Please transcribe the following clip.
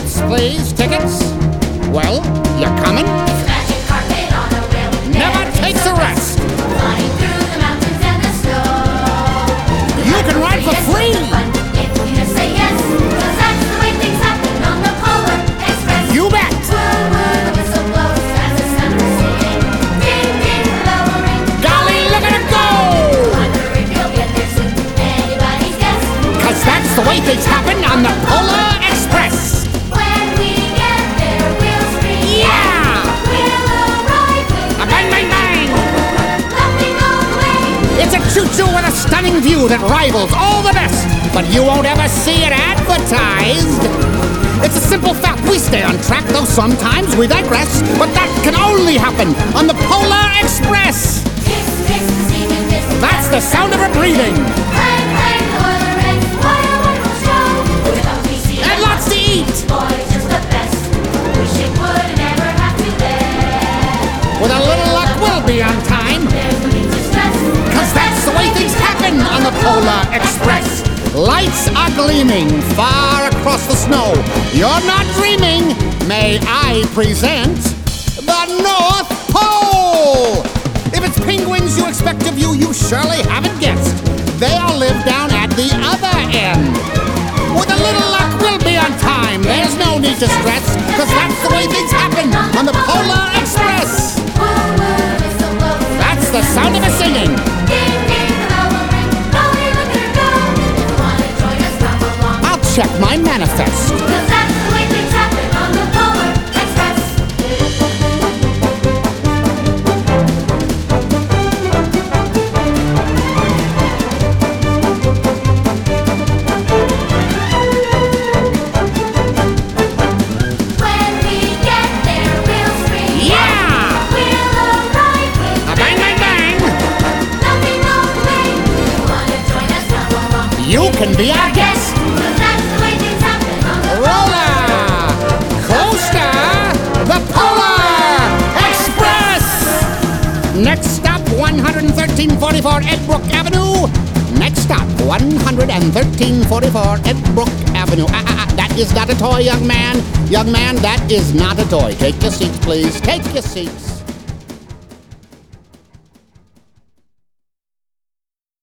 please. Tickets? Well, you're coming? It's magic carpet on a rail. Never takes a rest. Flying through the mountains and the snow. You can ride for free. You just say yes, 'cause that's the way things happen on the Polar Express. You bet. Woo woo, the whistle blows as the sun is singing. Ding ding, the bell will ring. Golly, look at it go! Wonder if you'll get there soon. Anybody's guess. Cause that's the way things happen on the Polar a choo-choo with a stunning view that rivals all the best, but you won't ever see it advertised. It's a simple fact, we stay on track, though sometimes we digress, but that can only happen on the Polar Express. Kiss, kiss kiss. That's the sound of her breathing. And lots to eat. Boys, just the best. Wish it would never have to. With a little luck, we'll be on time, Polar Express. Lights are gleaming far across the snow. You're not dreaming. May I present the North Pole? If it's penguins you expect to view, you surely haven't guessed. They all live down at the other end. With a little luck, we'll be on time. There's no need to stress, cause that's the way things happen on the Polar Express. That's the sound of us singing. The my manifest. you wanna join us, come along. You can be our guest. Next stop, 11344 Edbrook Avenue. Next stop, 11344 Edbrook Avenue. Ah, ah, ah, that is not a toy, young man. Young man, that is not a toy. Take your seats, please. Take your seats.